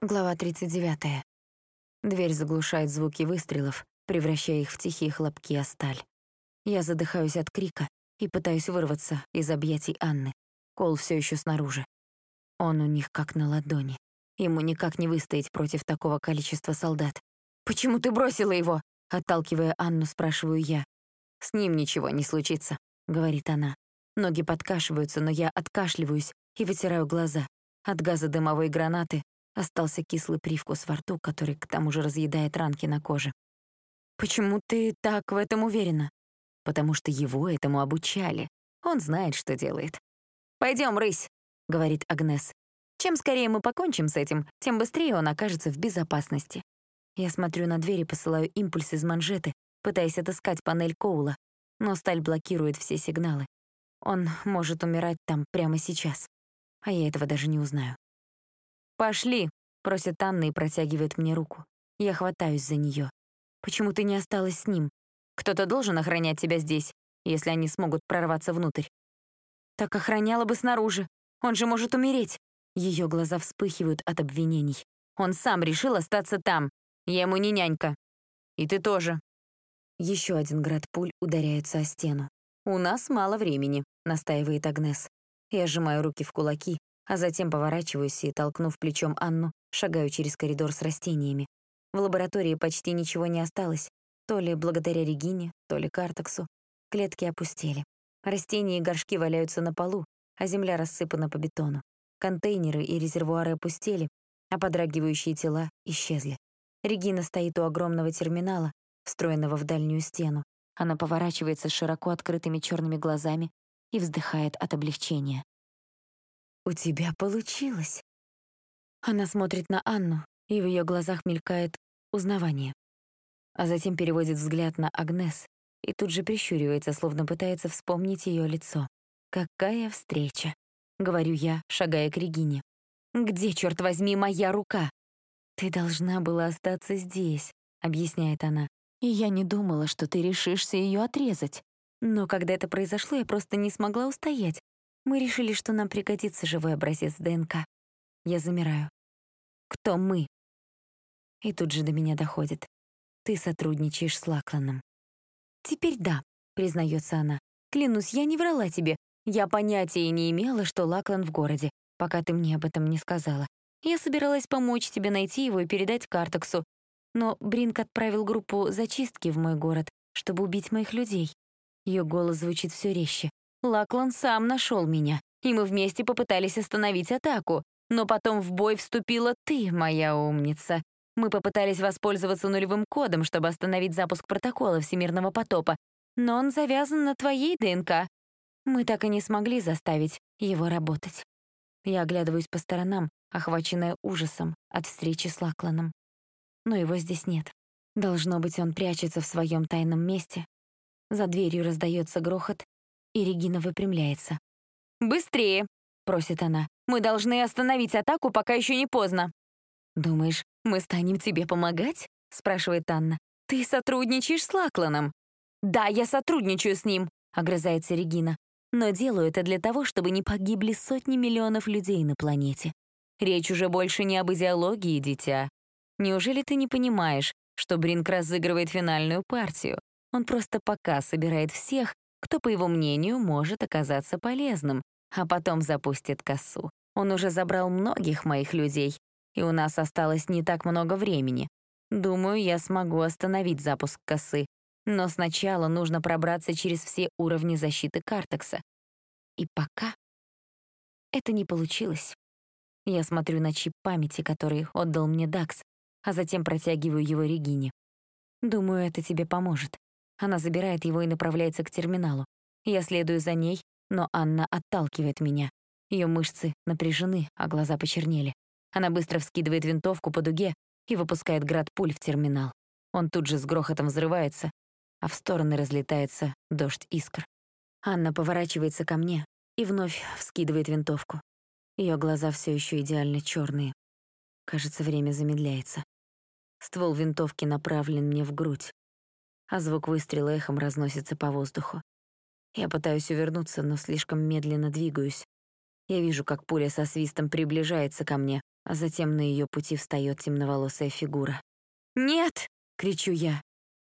Глава 39. Дверь заглушает звуки выстрелов, превращая их в тихие хлопки о сталь. Я задыхаюсь от крика и пытаюсь вырваться из объятий Анны. Кол все еще снаружи. Он у них как на ладони. Ему никак не выстоять против такого количества солдат. «Почему ты бросила его?» Отталкивая Анну, спрашиваю я. «С ним ничего не случится», — говорит она. Ноги подкашиваются, но я откашливаюсь и вытираю глаза. От газа дымовой гранаты Остался кислый привкус во рту, который к тому же разъедает ранки на коже. «Почему ты так в этом уверена?» «Потому что его этому обучали. Он знает, что делает». «Пойдем, рысь», — говорит Агнес. «Чем скорее мы покончим с этим, тем быстрее он окажется в безопасности». Я смотрю на дверь и посылаю импульс из манжеты, пытаясь отыскать панель Коула, но сталь блокирует все сигналы. Он может умирать там прямо сейчас, а я этого даже не узнаю. «Пошли», — просит Анна и протягивает мне руку. Я хватаюсь за нее. «Почему ты не осталась с ним? Кто-то должен охранять тебя здесь, если они смогут прорваться внутрь». «Так охраняла бы снаружи. Он же может умереть». Ее глаза вспыхивают от обвинений. «Он сам решил остаться там. Я ему не нянька. И ты тоже». Еще один град пуль ударяется о стену. «У нас мало времени», — настаивает Агнес. Я сжимаю руки в кулаки, а затем поворачиваюсь и, толкнув плечом Анну, шагаю через коридор с растениями. В лаборатории почти ничего не осталось, то ли благодаря Регине, то ли Картексу. Клетки опустели. Растения и горшки валяются на полу, а земля рассыпана по бетону. Контейнеры и резервуары опустели, а подрагивающие тела исчезли. Регина стоит у огромного терминала, встроенного в дальнюю стену. Она поворачивается широко открытыми черными глазами и вздыхает от облегчения. «У тебя получилось». Она смотрит на Анну, и в ее глазах мелькает узнавание. А затем переводит взгляд на Агнес и тут же прищуривается, словно пытается вспомнить ее лицо. «Какая встреча!» — говорю я, шагая к Регине. «Где, черт возьми, моя рука?» «Ты должна была остаться здесь», — объясняет она. «И я не думала, что ты решишься ее отрезать. Но когда это произошло, я просто не смогла устоять. Мы решили, что нам пригодится живой образец ДНК. Я замираю. Кто мы? И тут же до меня доходит. Ты сотрудничаешь с Лакланом. Теперь да, признается она. Клянусь, я не врала тебе. Я понятия не имела, что Лаклан в городе, пока ты мне об этом не сказала. Я собиралась помочь тебе найти его и передать Картексу. Но Бринк отправил группу зачистки в мой город, чтобы убить моих людей. Ее голос звучит все резче. Лаклан сам нашел меня, и мы вместе попытались остановить атаку. Но потом в бой вступила ты, моя умница. Мы попытались воспользоваться нулевым кодом, чтобы остановить запуск протокола Всемирного потопа, но он завязан на твоей ДНК. Мы так и не смогли заставить его работать. Я оглядываюсь по сторонам, охваченная ужасом от встречи с Лакланом. Но его здесь нет. Должно быть, он прячется в своем тайном месте. За дверью раздается грохот, и Регина выпрямляется. «Быстрее!» — просит она. «Мы должны остановить атаку, пока еще не поздно». «Думаешь, мы станем тебе помогать?» — спрашивает Анна. «Ты сотрудничаешь с Лакланом?» «Да, я сотрудничаю с ним», — огрызается Регина. «Но делаю это для того, чтобы не погибли сотни миллионов людей на планете. Речь уже больше не об идеологии, дитя. Неужели ты не понимаешь, что Бринк разыгрывает финальную партию? Он просто пока собирает всех, кто, по его мнению, может оказаться полезным, а потом запустит косу. Он уже забрал многих моих людей, и у нас осталось не так много времени. Думаю, я смогу остановить запуск косы, но сначала нужно пробраться через все уровни защиты Картекса. И пока это не получилось. Я смотрю на чип памяти, который отдал мне Дакс, а затем протягиваю его Регине. Думаю, это тебе поможет. Она забирает его и направляется к терминалу. Я следую за ней, но Анна отталкивает меня. Ее мышцы напряжены, а глаза почернели. Она быстро вскидывает винтовку по дуге и выпускает град пуль в терминал. Он тут же с грохотом взрывается, а в стороны разлетается дождь искр. Анна поворачивается ко мне и вновь вскидывает винтовку. Ее глаза все еще идеально черные. Кажется, время замедляется. Ствол винтовки направлен мне в грудь а звук выстрела эхом разносится по воздуху. Я пытаюсь увернуться, но слишком медленно двигаюсь. Я вижу, как пуля со свистом приближается ко мне, а затем на ее пути встает темноволосая фигура. «Нет!» — кричу я.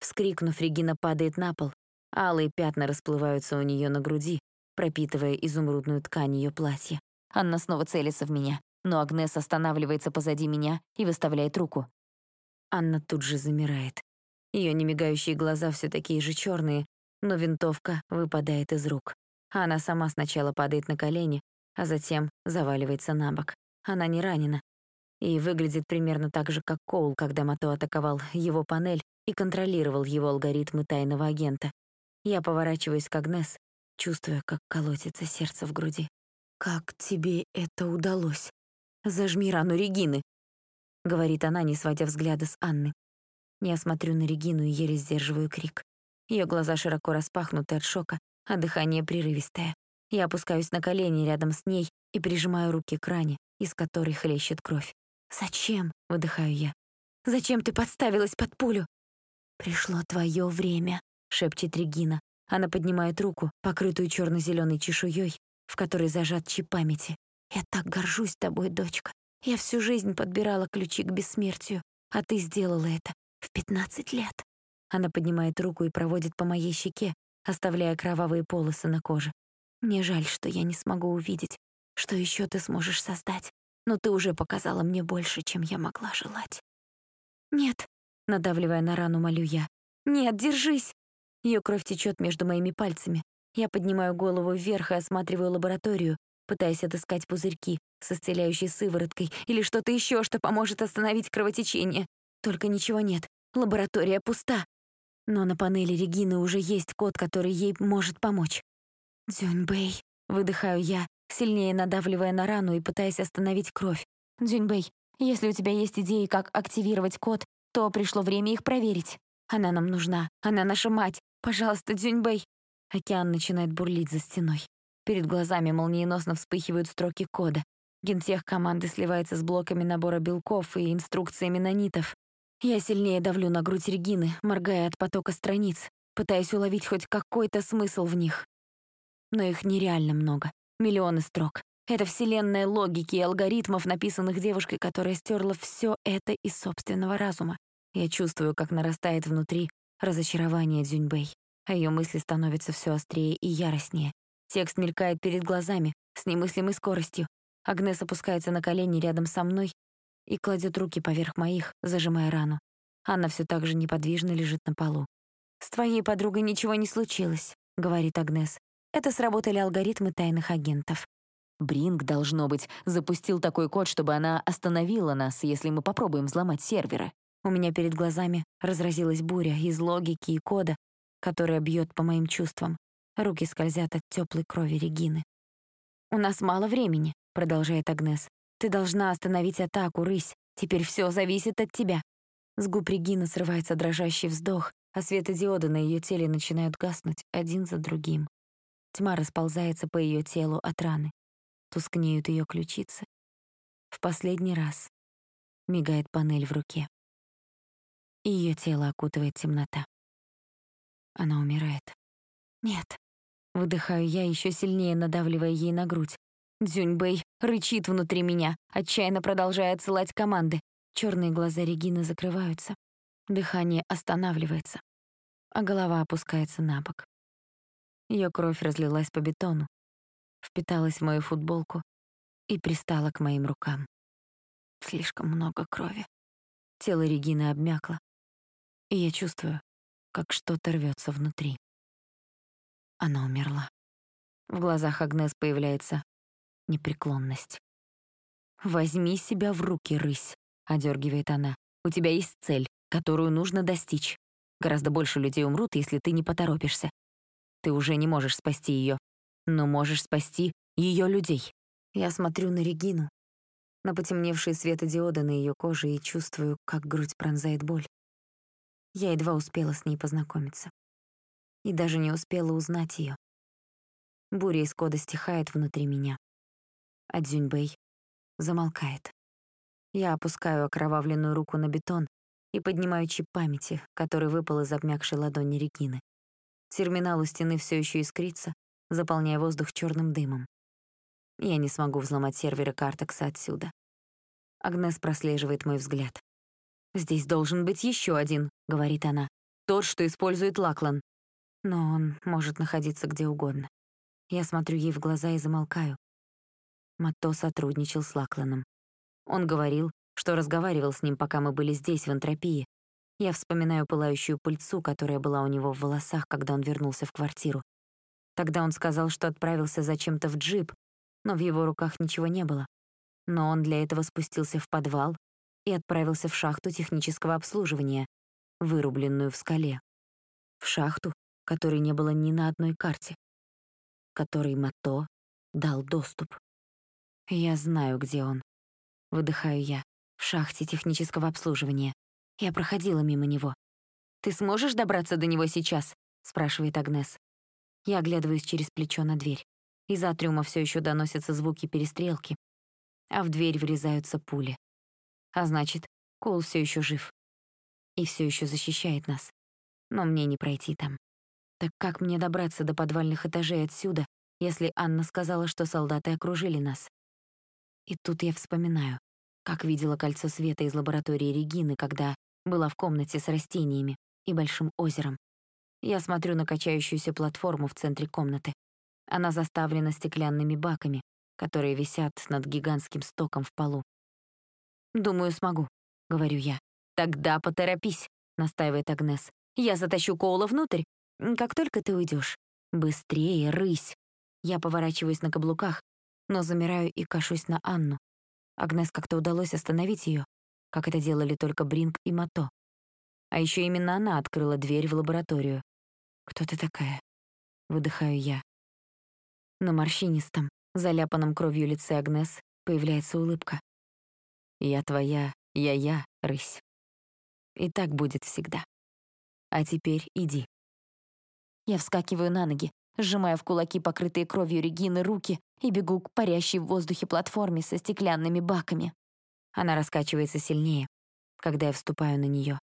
Вскрикнув, Регина падает на пол. Алые пятна расплываются у нее на груди, пропитывая изумрудную ткань ее платья. Анна снова целится в меня, но Агнес останавливается позади меня и выставляет руку. Анна тут же замирает. Ее немигающие глаза все такие же черные, но винтовка выпадает из рук. Она сама сначала падает на колени, а затем заваливается на бок. Она не ранена. И выглядит примерно так же, как Коул, когда Мато атаковал его панель и контролировал его алгоритмы тайного агента. Я поворачиваюсь к Агнес, чувствуя, как колотится сердце в груди. «Как тебе это удалось? Зажми рану Регины!» — говорит она, не сводя взгляда с Анны. Я смотрю на Регину и еле сдерживаю крик. Ее глаза широко распахнуты от шока, а дыхание прерывистое. Я опускаюсь на колени рядом с ней и прижимаю руки к ране, из которой хлещет кровь. «Зачем?» — выдыхаю я. «Зачем ты подставилась под пулю?» «Пришло твое время», — шепчет Регина. Она поднимает руку, покрытую черно зеленой чешуей, в которой зажат чип памяти. «Я так горжусь тобой, дочка. Я всю жизнь подбирала ключи к бессмертию, а ты сделала это в пятнадцать лет». Она поднимает руку и проводит по моей щеке, оставляя кровавые полосы на коже. Мне жаль, что я не смогу увидеть, что еще ты сможешь создать, но ты уже показала мне больше, чем я могла желать. Нет, надавливая на рану, молю я. Нет, держись. Ее кровь течет между моими пальцами. Я поднимаю голову вверх и осматриваю лабораторию, пытаясь отыскать пузырьки с исцеляющей сывороткой или что-то еще, что поможет остановить кровотечение. Только ничего нет. Лаборатория пуста. Но на панели Регины уже есть код, который ей может помочь. «Дзюньбэй», — выдыхаю я, сильнее надавливая на рану и пытаясь остановить кровь. «Дзюньбэй, если у тебя есть идеи, как активировать код, то пришло время их проверить. Она нам нужна, она наша мать. Пожалуйста, Дзюньбэй». Океан начинает бурлить за стеной. Перед глазами молниеносно вспыхивают строки кода. Гентех команды сливается с блоками набора белков и инструкциями нанитов. Я сильнее давлю на грудь Регины, моргая от потока страниц, пытаясь уловить хоть какой-то смысл в них но их нереально много. Миллионы строк. Это вселенная логики и алгоритмов, написанных девушкой, которая стерла все это из собственного разума. Я чувствую, как нарастает внутри разочарование Дзюньбэй, а ее мысли становятся все острее и яростнее. Текст мелькает перед глазами с немыслимой скоростью. Агнес опускается на колени рядом со мной и кладет руки поверх моих, зажимая рану. Анна все так же неподвижно лежит на полу. «С твоей подругой ничего не случилось», — говорит Агнес. Это сработали алгоритмы тайных агентов. Бринг, должно быть, запустил такой код, чтобы она остановила нас, если мы попробуем взломать серверы. У меня перед глазами разразилась буря из логики и кода, которая бьет по моим чувствам. Руки скользят от теплой крови Регины. «У нас мало времени», — продолжает Агнес. «Ты должна остановить атаку, рысь. Теперь все зависит от тебя». С губ Регины срывается дрожащий вздох, а светодиоды на ее теле начинают гаснуть один за другим. Тьма расползается по ее телу от раны. Тускнеют ее ключицы. В последний раз мигает панель в руке. Ее тело окутывает темнота. Она умирает. Нет. Выдыхаю я, еще сильнее надавливая ей на грудь. Дзюньбэй рычит внутри меня, отчаянно продолжая отсылать команды. Черные глаза Регины закрываются. Дыхание останавливается, а голова опускается на бок. Ее кровь разлилась по бетону, впиталась в мою футболку и пристала к моим рукам. Слишком много крови. Тело Регины обмякло, и я чувствую, как что-то рвется внутри. Она умерла. В глазах Агнес появляется непреклонность. «Возьми себя в руки, рысь», — одергивает она. «У тебя есть цель, которую нужно достичь. Гораздо больше людей умрут, если ты не поторопишься. Ты уже не можешь спасти ее, но можешь спасти ее людей. Я смотрю на Регину, на потемневшие светодиоды на ее коже и чувствую, как грудь пронзает боль. Я едва успела с ней познакомиться. И даже не успела узнать ее. Буря из кода стихает внутри меня. А Дзюньбэй замолкает. Я опускаю окровавленную руку на бетон и поднимаю чип памяти, который выпал из обмякшей ладони Регины. Терминал у стены все еще искрится, заполняя воздух черным дымом. Я не смогу взломать серверы Картекса отсюда. Агнес прослеживает мой взгляд. «Здесь должен быть еще один», — говорит она. «Тот, что использует Лаклан». Но он может находиться где угодно. Я смотрю ей в глаза и замолкаю. Матто сотрудничал с Лакланом. Он говорил, что разговаривал с ним, пока мы были здесь, в энтропии. Я вспоминаю пылающую пыльцу, которая была у него в волосах, когда он вернулся в квартиру. Тогда он сказал, что отправился зачем-то в джип, но в его руках ничего не было. Но он для этого спустился в подвал и отправился в шахту технического обслуживания, вырубленную в скале. В шахту, которой не было ни на одной карте, которой Мато дал доступ. Я знаю, где он. Выдыхаю я. В шахте технического обслуживания. Я проходила мимо него. «Ты сможешь добраться до него сейчас?» — спрашивает Агнес. Я оглядываюсь через плечо на дверь. Из атриума все еще доносятся звуки перестрелки, а в дверь врезаются пули. А значит, Кол все еще жив. И все еще защищает нас. Но мне не пройти там. Так как мне добраться до подвальных этажей отсюда, если Анна сказала, что солдаты окружили нас? И тут я вспоминаю, как видела кольцо света из лаборатории Регины, когда была в комнате с растениями и большим озером. Я смотрю на качающуюся платформу в центре комнаты. Она заставлена стеклянными баками, которые висят над гигантским стоком в полу. «Думаю, смогу», — говорю я. «Тогда поторопись», — настаивает Агнес. «Я затащу Коула внутрь, как только ты уйдешь. Быстрее, рысь!» Я поворачиваюсь на каблуках, но замираю и кашусь на Анну. Агнес как-то удалось остановить ее, как это делали только Бринг и Мато. А еще именно она открыла дверь в лабораторию. «Кто ты такая?» — выдыхаю я. На морщинистом, заляпанном кровью лице Агнес появляется улыбка. «Я твоя, я-я, рысь. И так будет всегда. А теперь иди». Я вскакиваю на ноги, сжимая в кулаки покрытые кровью Регины руки и бегу к парящей в воздухе платформе со стеклянными баками. Она раскачивается сильнее, когда я вступаю на нее,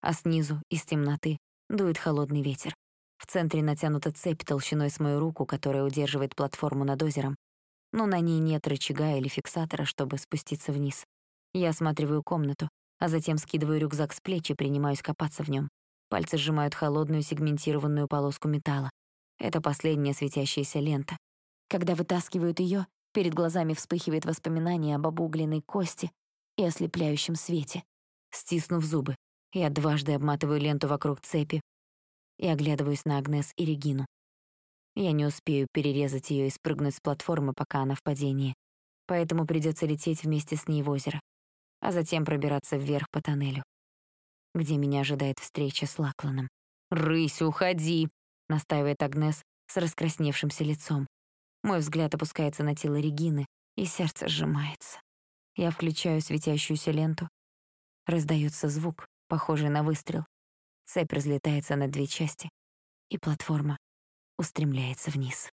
а снизу, из темноты, дует холодный ветер. В центре натянута цепь толщиной с мою руку, которая удерживает платформу над озером, но на ней нет рычага или фиксатора, чтобы спуститься вниз. Я осматриваю комнату, а затем скидываю рюкзак с плеч и принимаюсь копаться в нем. Пальцы сжимают холодную сегментированную полоску металла. Это последняя светящаяся лента. Когда вытаскивают ее, перед глазами вспыхивает воспоминание об обугленной кости и ослепляющем свете. Стиснув зубы, я дважды обматываю ленту вокруг цепи и оглядываюсь на Агнес и Регину. Я не успею перерезать ее и спрыгнуть с платформы, пока она в падении, поэтому придется лететь вместе с ней в озеро, а затем пробираться вверх по тоннелю, где меня ожидает встреча с Лакланом. «Рысь, уходи!» — настаивает Агнес с раскрасневшимся лицом. Мой взгляд опускается на тело Регины, и сердце сжимается. Я включаю светящуюся ленту. Раздается звук, похожий на выстрел. Цепь разлетается на две части, и платформа устремляется вниз.